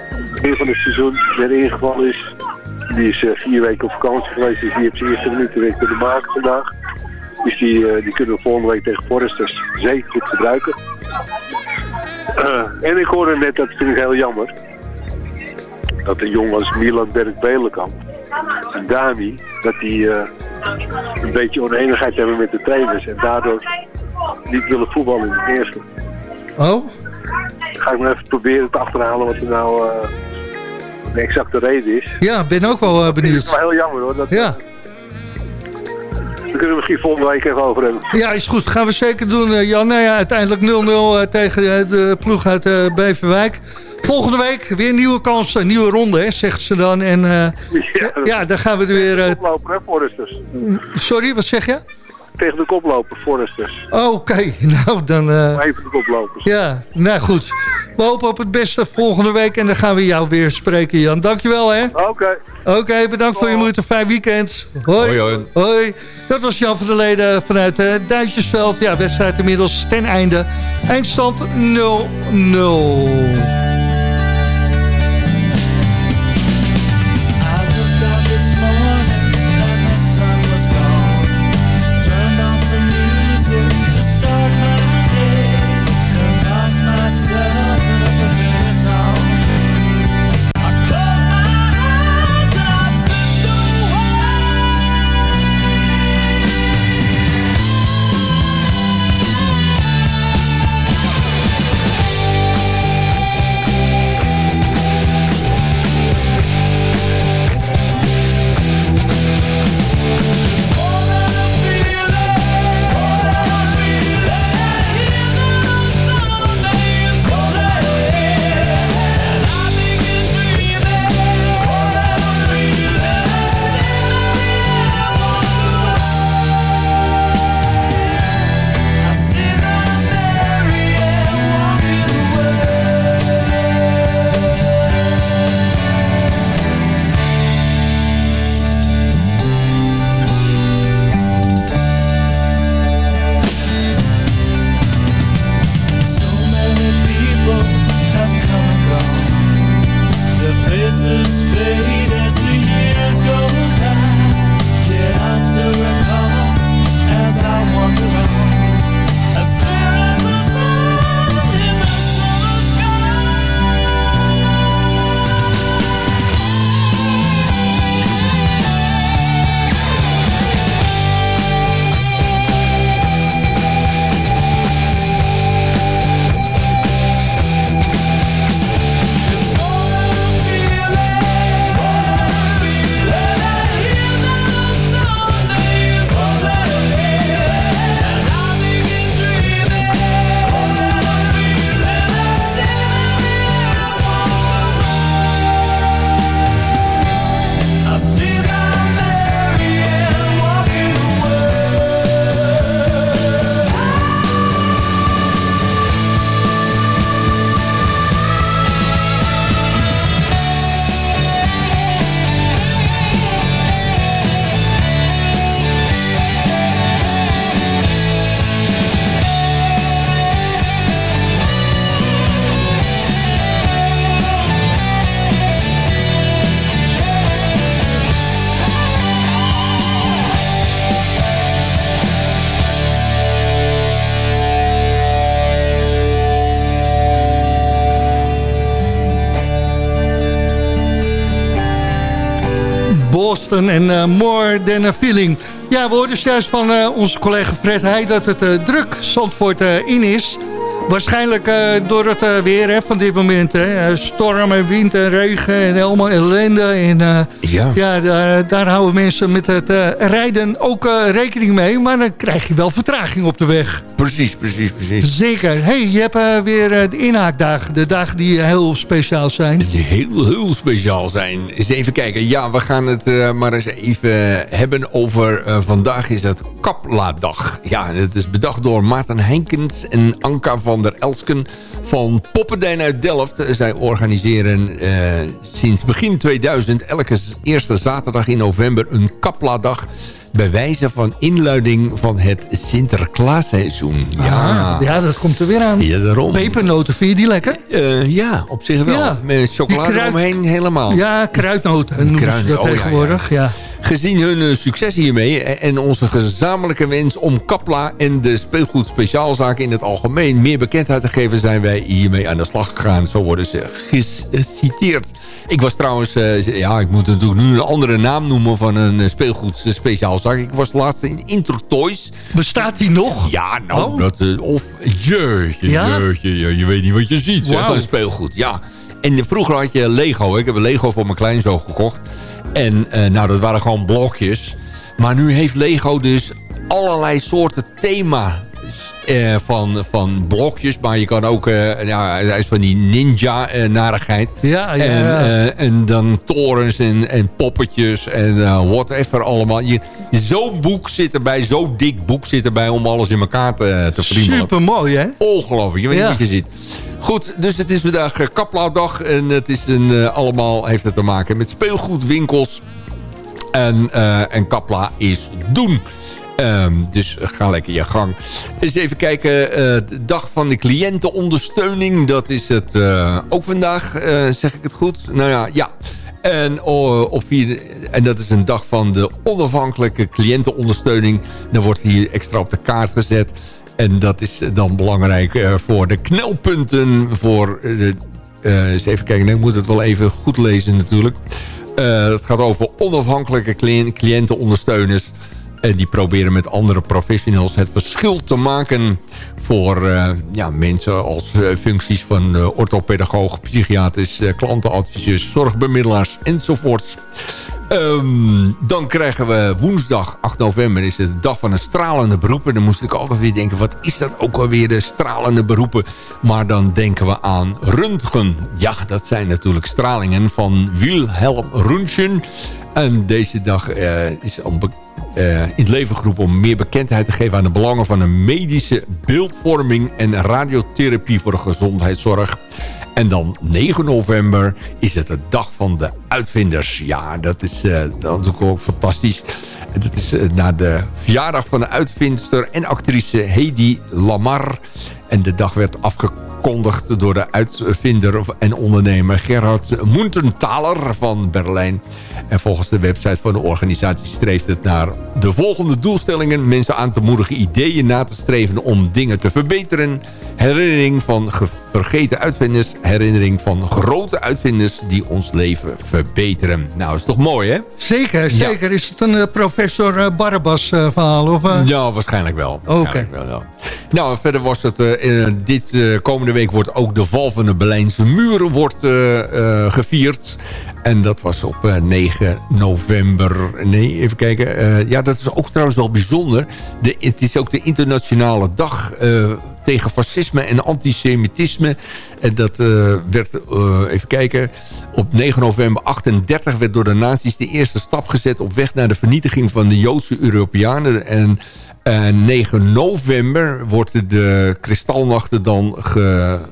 het begin van het seizoen weer ingevallen is. Die is eh, vier weken op vakantie geweest, dus die heeft zijn eerste minuten weer kunnen maken vandaag. Dus die, die kunnen we volgende week tegen Foresters zeker goed gebruiken. En ik hoorde net, dat vind ik heel jammer, dat een jongen als Milan Berg-Belenkamp en Dani, dat die een beetje oneenigheid hebben met de trainers en daardoor niet willen voetballen in het eerste. Oh? Ga ik maar even proberen te achterhalen wat er nou eh, de exacte reden is. Ja, ben ook wel eh, Het is benieuwd. wel heel jammer hoor. Dat, Ja. Daar kunnen we misschien volgende week even over hebben. ja, is goed. Gaan we zeker doen, eh, Jan. Nou ja, uiteindelijk 0-0 eh, tegen de ploeg uit Beverwijk. Volgende week weer nieuwe kans, een nieuwe ronde, hè, zegt ze dan. En *laughs* Ja, ja, dan gaan we er weer... eh, koploper hè, sorry, wat zeg je? Tegen de koploper, Foresters. Oh, Oké, *laughs* nou dan... eh, Even de koplopers. Ja, nou goed. We hopen op het beste volgende week en dan gaan we jou weer spreken, Jan. Dankjewel, hè. Oké. Oké, bedankt voor je moeite. Fijn weekend. Hoi. Hoi, hoi. Hoi. Dat was Jan van der Leden vanuit uh, Duintjesveld. Ja, wedstrijd inmiddels ten einde. Eindstand 0-0. En eh, More Than a Feeling. Ja, we hoorden juist van eh, onze collega Fred Heij dat het eh, druk Zandvoort in is. Waarschijnlijk door het weer hè, van dit moment. Hè. Storm en wind en regen en helemaal ellende. En, Ja. ja daar, daar houden mensen met het rijden ook rekening mee. Maar dan krijg je wel vertraging op de weg. Precies, precies, precies. Zeker. hey, je hebt eh, weer eh, de inhaakdagen. De dagen die heel speciaal zijn. Die heel, heel speciaal zijn. Eens even kijken. Ja, we gaan het eh, maar eens even hebben over... vandaag is het Kapla-dag. Ja, het is bedacht door Maarten Heinkens en Anka van der Elsken... van Poppendijn uit Delft. Zij organiseren sinds begin 2000... elke eerste zaterdag in november een Kapla-dag... bij wijze van inluiding van het Sinterklaasseizoen. Ja, Ah, ja, dat komt er weer aan. Ja, daarom. Pepernoten, vind je die lekker? Eh, ja, op zich wel. Ja. Met chocolade omheen helemaal. Ja, kruidnoten noemen ze dat oh, ja, tegenwoordig. Ja, Gezien hun eh, succes hiermee en onze gezamenlijke wens om Kapla en de speelgoed speciaalzaken in het algemeen meer bekendheid te geven, zijn wij hiermee aan de slag gegaan. Zo worden ze geciteerd. Ik was trouwens, eh, ja, ik moet natuurlijk nu een andere naam noemen van een eh, speelgoed speciaalzaak. Ik was laatst in Intertoys. Bestaat die nog? Ja, nou, Oh. dat, of jeetje, Ja? je, je weet niet wat je ziet, zeg, een speelgoed. Ja, en vroeger had je Lego. Ik heb een Lego voor mijn kleinzoon gekocht. En eh, nou, dat waren gewoon blokjes. Maar nu heeft Lego dus allerlei soorten thema eh, van, van blokjes. Maar je kan ook, eh ja, hij is van die ninja-narigheid. Ja, ja, en, ja. eh, en dan torens en, en poppetjes en eh, whatever allemaal. Je, zo'n boek zit erbij, zo'n dik boek zit erbij om alles in elkaar te, te friemelen. super mooi hè? Ongelooflijk, je weet Ja. niet wat je ziet. Goed, dus het is vandaag Kaplaatdag. En het is een, eh, allemaal heeft het te maken met speelgoedwinkels. En, eh, en Kapla is doen. Ehm, dus ga lekker je gang. Eens even kijken. eh, dag van de cliëntenondersteuning. Dat is het eh, ook vandaag. eh, zeg ik het goed? Nou ja, ja. En, op en dat is een dag van de onafhankelijke cliëntenondersteuning. Dan wordt hier extra op de kaart gezet. En dat is dan belangrijk voor de knelpunten. Voor de, eens even kijken, nee, ik moet het wel even goed lezen natuurlijk. Het gaat over onafhankelijke cliënt- cliëntenondersteuners. En die proberen met andere professionals het verschil te maken... voor eh, ja, mensen als eh, functies van eh, orthopedagoog, psychiatrisch, eh, klantenadviseurs, zorgbemiddelaars enzovoorts. Ehm, dan krijgen we woensdag 8 november is het de dag van een stralende beroepen. Dan moest ik altijd weer denken, wat is dat ook alweer, de stralende beroepen? Maar dan denken we aan röntgen. Ja, dat zijn natuurlijk stralingen van Wilhelm Röntgen. En deze dag eh, is eh, in het leven geroepen om meer bekendheid te geven aan de belangen van een medische beeldvorming en radiotherapie voor de gezondheidszorg. En dan 9 november is het de dag van de uitvinders. Ja, dat is, eh, is ook fantastisch. En Dat is eh, naar de verjaardag van de uitvindster en actrice Hedy Lamar. En de dag werd afgekondigd door de uitvinder en ondernemer Gerhard Muntenthaler van Berlijn. En volgens de website van de organisatie streeft het naar de volgende doelstellingen. Mensen aan te moedigen ideeën na te streven om dingen te verbeteren. Herinnering van ge- vergeten uitvinders. Herinnering van grote uitvinders die ons leven verbeteren. Nou, is toch mooi, hè? Zeker, zeker. Is het een eh, professor Barabbas eh, verhaal? Of? Ja, waarschijnlijk wel. Oké. Ja. Nou, verder was het... dit eh, week wordt ook de val van de Berlijnse muren wordt, eh, eh, gevierd. En dat was op eh, 9 november. Nee, even kijken. Eh, ja, dat is ook trouwens wel bijzonder. De, het is ook de internationale dag... tegen fascisme en antisemitisme. En dat eh, werd, eh, even kijken, op 9 november 38 werd door de nazi's de eerste stap gezet op weg naar de vernietiging van de Joodse Europeanen. En eh, 9 november wordt de kristalnachten dan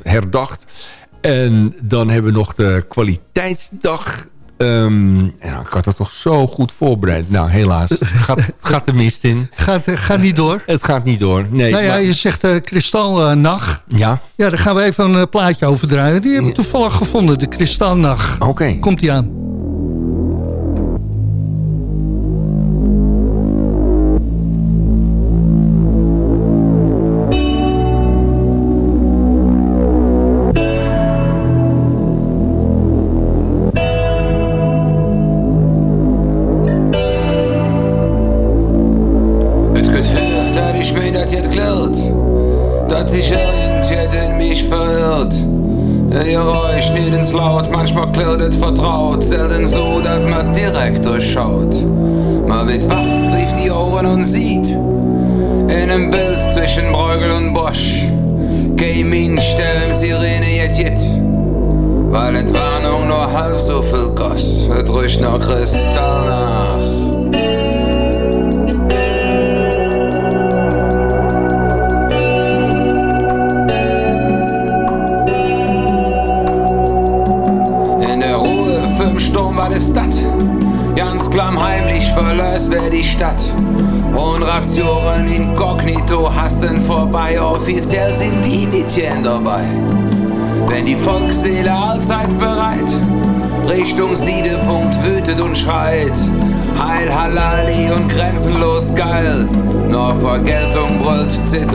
herdacht. En dan hebben we nog de kwaliteitsdag. Ehm, ik had het toch zo goed voorbereid. Nou, helaas. Het gaat, *laughs* gaat de mist in. Gaat, eh, gaat niet door? Het gaat niet door. Nee, nou ja, maar- je zegt eh kristalnacht. ja. Ja, daar gaan we even een eh, plaatje over draaien. Die hebben we toevallig gevonden, de kristalnacht. Oké. Komt die aan.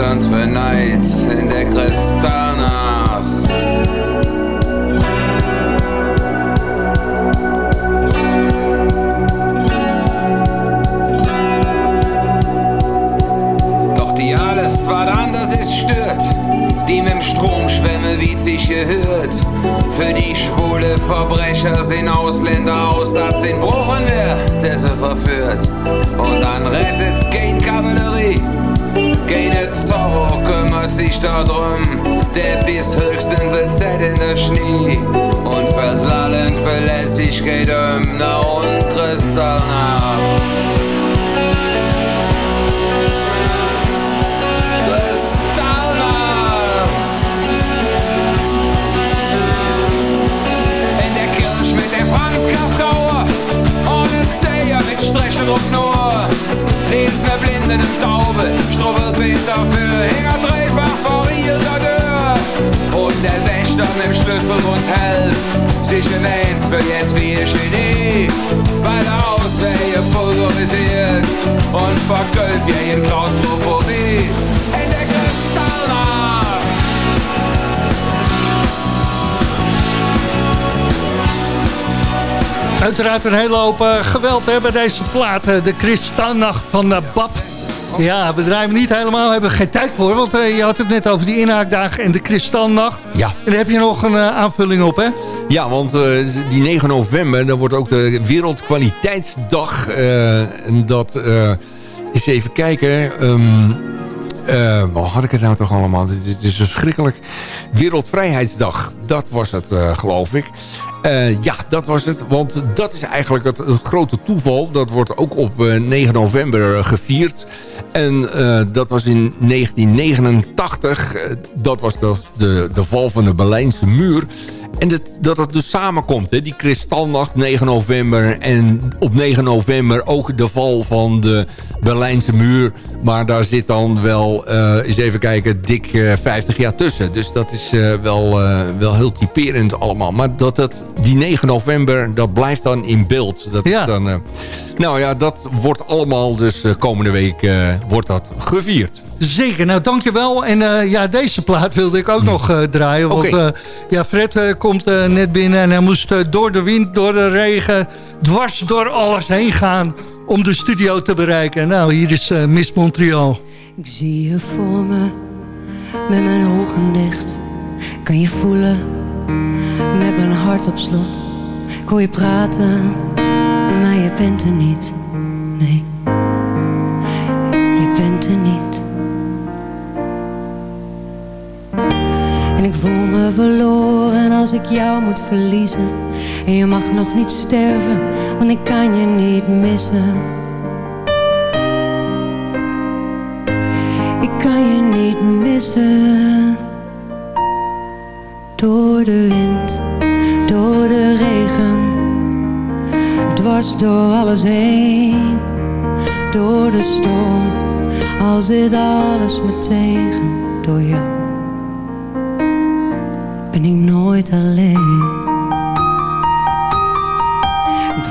Zitternd für Neid in der Kristallnacht. Doch die alles was anders ist stört, die mit dem Strom schwemme wie sich gehört. Für die schwule Verbrecher sind Ausländer aus, als sind Bruchen der sie verführt. Und dann rettet kein Kavallerie, keine Zorro kümmert sich darum, der bis höchstens ein Z in der Schnee. Und fällt lallend Verlässlichkeit um, na und Kristall nach. In der Kirche mit der Franz Kafkauer Ohne Zeher mit Strechen und nur Lesen der Blinden im Taube Strubbelpeter für Hänger dreifach variierter Dörr Und der Wächter mit Schlüssel und helft Sich in eins für jetzt wie ein Genie Weil der Auswehe pulverisiert Und vergölft ja in Klaustrophobie In der Kristallnacht Uiteraard een hele hoop eh, geweld hè, bij deze plaat. eh, de Kristalnacht van eh, Bab. Ja, we draaien niet helemaal. We hebben geen tijd voor. Want eh, je had het net over die inhaakdagen en de Kristalnacht. Ja. En daar heb je nog een eh, aanvulling op, hè? Ja, want eh, die 9 november, dan wordt ook de Wereldkwaliteitsdag. en dat is even kijken. eh, wat had ik het nou toch allemaal? Het is, het is verschrikkelijk. Wereldvrijheidsdag, dat was het, geloof ik. Eh, ja, dat was het. Want dat is eigenlijk het, grote toeval. Dat wordt ook op eh, 9 november eh, gevierd. En dat was in 1989. eh, dat was de, de, de val van de Berlijnse muur. En dat, dat het dus samenkomt, hè? die kristalnacht 9 november. En op 9 november ook de val van de Berlijnse muur. Maar daar zit dan wel, eh, eens even kijken, dik eh, 50 jaar tussen. Dus dat is eh, wel, eh, wel heel typerend allemaal. Maar dat, dat, die 9 november, dat blijft dan in beeld. Dat Ja. Is dan, eh, nou ja, dat wordt allemaal dus eh, komende week eh, wordt dat gevierd. Zeker, nou dankjewel. En eh, ja, deze plaat wilde ik ook nog eh, draaien. Want eh, ja, Fred eh, komt eh, net binnen en hij moest eh, door de wind, door de regen... dwars door alles heen gaan om de studio te bereiken. Nou, hier is eh, Miss Montreal. Ik zie je voor me, met mijn ogen dicht. Kan je voelen, met mijn hart op slot. Ik hoor je praten, maar je bent er niet. Nee, je bent er niet. En ik voel me verloren als ik jou moet verliezen. En je mag nog niet sterven, want ik kan je niet missen. Ik kan je niet missen. Door de wind, door de regen. Dwars door alles heen. Door de storm, al zit alles me tegen. Door jou ben ik nooit alleen.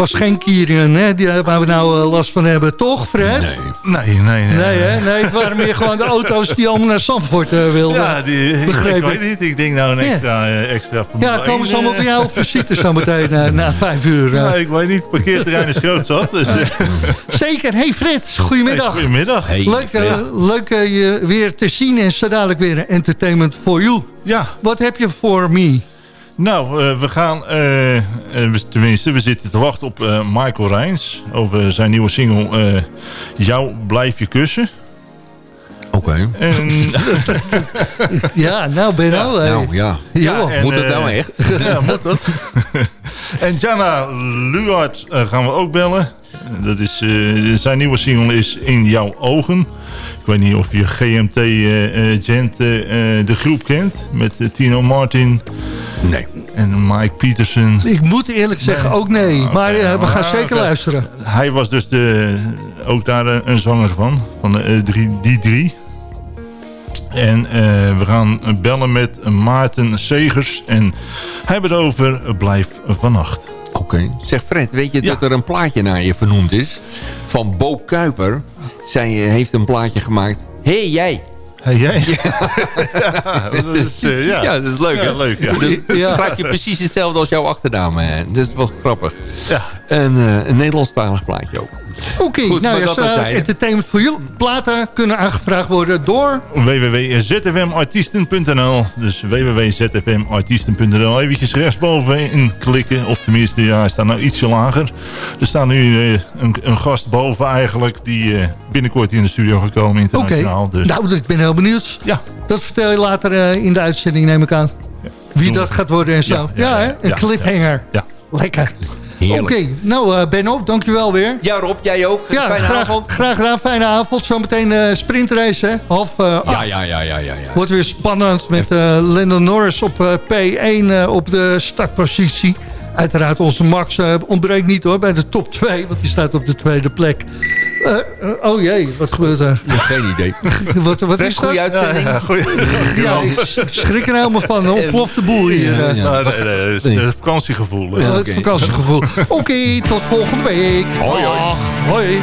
Was geen Kirian, hè, die, waar we nou eh, last van hebben. Toch, Fred? Nee, nee, nee. Nee, hè? nee, het waren meer gewoon de auto's die allemaal naar Zandvoort eh, wilden. Ja, die, ik, Begreep ik weet niet. Ik denk nou een Ja. extra, eh, extra Ja, komen ze 1, allemaal eh. bij jou op visite zo meteen eh, na *laughs* vijf uur. eh. Ja, ik weet niet. Het parkeerterrein is groot zat. Dus, eh, *laughs* Zeker. Hey Fred, goedemiddag. Hey, goedemiddag. Hey, leuk eh, Fred. leuk eh, je weer te zien en zo dadelijk weer een entertainment for you. Ja. Wat heb je voor me? Nou, eh, we gaan, eh, eh, we- tenminste, we zitten te wachten op eh, Michael Rijns over zijn nieuwe single eh, Jou blijf je kussen. Oké. En, *laughs* Ja, nou Benno. hey. Nou, ja. Joh. en, Moet het eh, nou echt? *laughs* Ja, moet dat. *laughs* en Jana Luart gaan we ook bellen. Dat is, eh, zijn nieuwe single is In Jouw Ogen. Ik weet niet of je GMT eh, eh, Gent eh, de groep kent. Met Tino Martin. Nee. En Mike Peterson. Ik moet eerlijk zeggen ook nee. Maar eh, we gaan Ah, zeker luisteren. Hij was dus de, ook daar een, een zanger van. Van de, drie, die drie. En eh, we gaan bellen met Maarten Segers. En hij hebben het over Blijf vannacht. Oké. Zeg Fred, weet je dat er een plaatje naar je vernoemd is? Van Bo Kuiper. Zij eh, heeft een plaatje gemaakt. Hey, jij. Hey, jij? Ja, *laughs* dat is, eh, ja. Ja, dat is leuk, Ja, leuk, ja. Dus Ja. schrijf je precies hetzelfde als jouw achternaam. hè. Dat is wel grappig. Ja. En eh, een Nederlandstalig plaatje ook. Oké, Goed, nou ja, terzijde. entertainment for you. Platen kunnen aangevraagd worden door... www.zfmartiesten.nl Dus www.zfmartiesten.nl Eventjes rechtsbovenin klikken. Of tenminste, ja, hij staat nou ietsje lager. Er staat nu eh, een, een gast boven eigenlijk... die eh, binnenkort in de studio gekomen Oké, internationaal. Dus. nou, ik ben heel benieuwd. Ja. Dat vertel je later in de uitzending, neem ik aan. Wie dat we. gaat worden en zo. Ja, Ja, ja, hè? Een cliffhanger. Ja. Lekker. Oké, nou eh Benno, dankjewel weer. Ja Rob, jij ook. Ja, Fijne graag, avond. graag gedaan. Fijne avond. Zometeen eh sprintrace, hè? Half acht. Ja, ja, ja, ja, ja. ja. Wordt weer spannend met Lennon Norris op eh, P1 eh, op de startpositie. Uiteraard onze Max ontbreekt niet hoor bij de top 2, want die staat op de tweede plek. Eh, oh jee, wat gebeurt er? Ja, geen idee. *laughs* wat wat is dat? uitzending. Ja, goeie. Ja, ik ik schrik er helemaal van. Een ontplofte boel hier. Ja, ja. Nou, nee, nee, dat is vakantiegevoel. Ja, eh. het oké. vakantiegevoel. *laughs* Oké, tot volgende week. Hoi. Hoi.